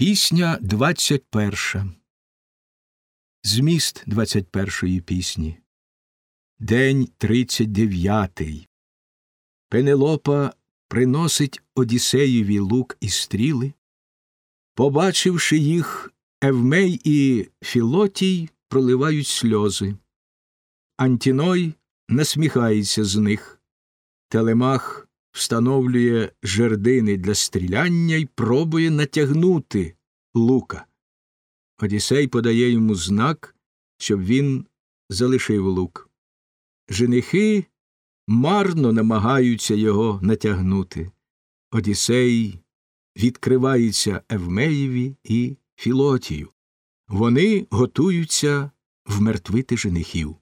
Пісня двадцять перша. Зміст двадцять першої пісні. День тридцять дев'ятий. Пенелопа приносить Одіссеєві лук і стріли. Побачивши їх, Евмей і Філотій проливають сльози. Антіной насміхається з них. Телемах встановлює жердини для стріляння і пробує натягнути лука. Одіссей подає йому знак, щоб він залишив лук. Женихи марно намагаються його натягнути. Одіссей відкривається Евмеєві і Філотію. Вони готуються вмертвити женихів.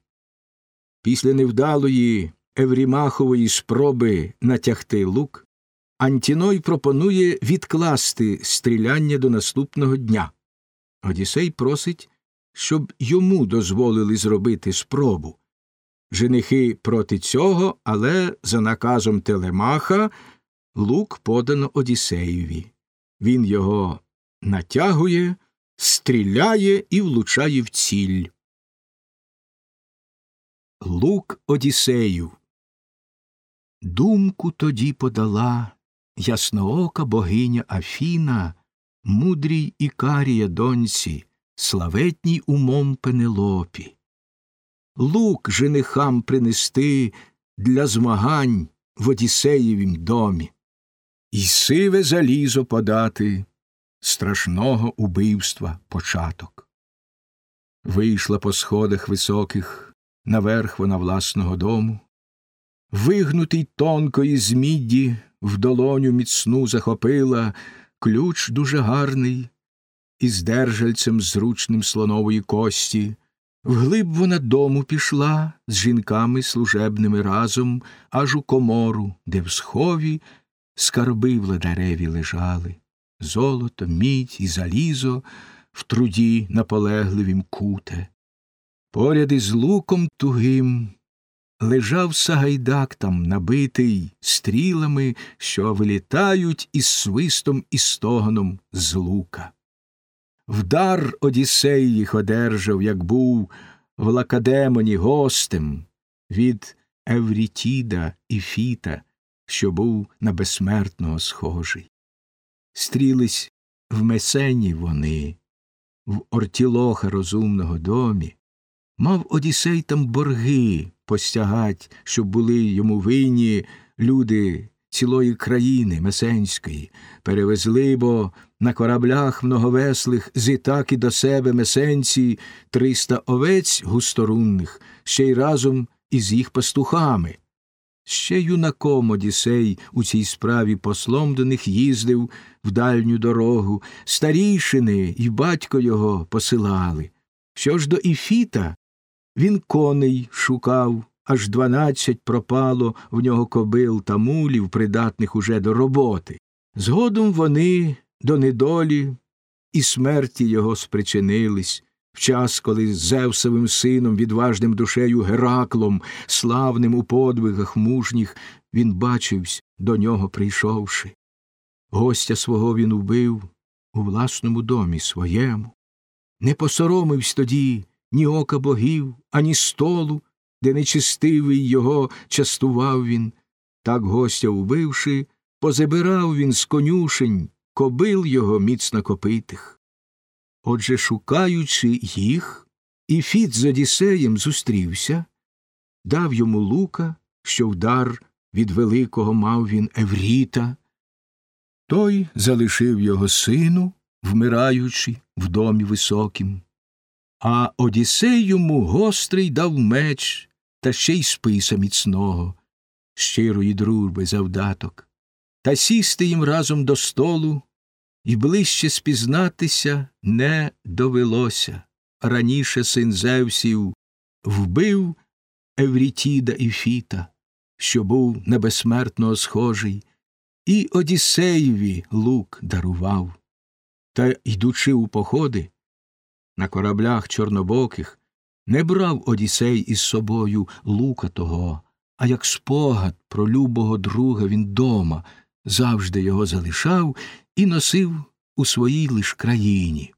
Після невдалої Еврімахової спроби натягти лук, Антіной пропонує відкласти стріляння до наступного дня. Одіссей просить, щоб йому дозволили зробити спробу. Женихи проти цього, але за наказом Телемаха лук подано Одіссеєві. Він його натягує, стріляє і влучає в ціль. Лук Одіссею Думку тоді подала ясноока богиня Афіна, мудрій Ікарія доньці, славетній умом Пенелопі. Лук женихам принести для змагань в Одіссеєвім домі, І сиве залізо подати страшного убивства початок. Вийшла по сходах високих наверх вона власного дому, вигнутий тонкої з мідді в долоню міцну захопила ключ дуже гарний, із держальцем зручним слонової кості. Вглиб вона дому пішла з жінками служебними разом, аж у комору, де в схові скарби владареві лежали, золото, мідь і залізо в труді наполегливім куте. Поряд із луком тугим лежав сагайдак там, набитий стрілами, що вилітають із свистом і стогоном з лука. Вдар Одіссей їх одержав, як був в Лакадемоні гостем від Еврітіда і Фіта, що був на безсмертного схожий. Стрілись в месені вони, в Ортілоха розумного домі, Мав Одіссей там борги постягать, щоб були йому винні люди цілої країни Месенської, перевезли, бо на кораблях многовеслих з Ітаки до себе месенці триста овець густорунних, ще й разом із їх пастухами. Ще юнаком Одіссей у цій справі послом до них їздив в дальню дорогу, старішини і батько його посилали. Що ж до Іфіта, він коней шукав, аж дванадцять пропало в нього кобил та мулів, придатних уже до роботи. Згодом вони до недолі і смерті його спричинились, в час, коли з Зевсовим сином, відважним душею Гераклом, славним у подвигах мужніх, він бачивсь, до нього прийшовши. Гостя свого він убив у власному домі своєму. Не посоромивсь тоді ні ока богів, ані столу, де нечистивий його частував він. Так гостя убивши, позабирав він з конюшень кобил його міцно копитих. Отже, шукаючи їх, Іфіт з Одіссеєм зустрівся, дав йому лука, що вдар від великого мав він Евріта. Той залишив його сину, вмираючи в домі високім. А Одіссей йому гострий дав меч та ще й списа міцного, щирої дружби завдаток, та сісти їм разом до столу і ближче спізнатися не довелося. Раніше син Зевсів вбив Еврітіда і Фіта, що був на схожий, і Одіссеєві лук дарував. Та, йдучи у походи, на кораблях чорнобоких не брав Одіссей із собою лука того, а як спогад про любого друга він дома завжди його залишав і носив у своїй лиш країні.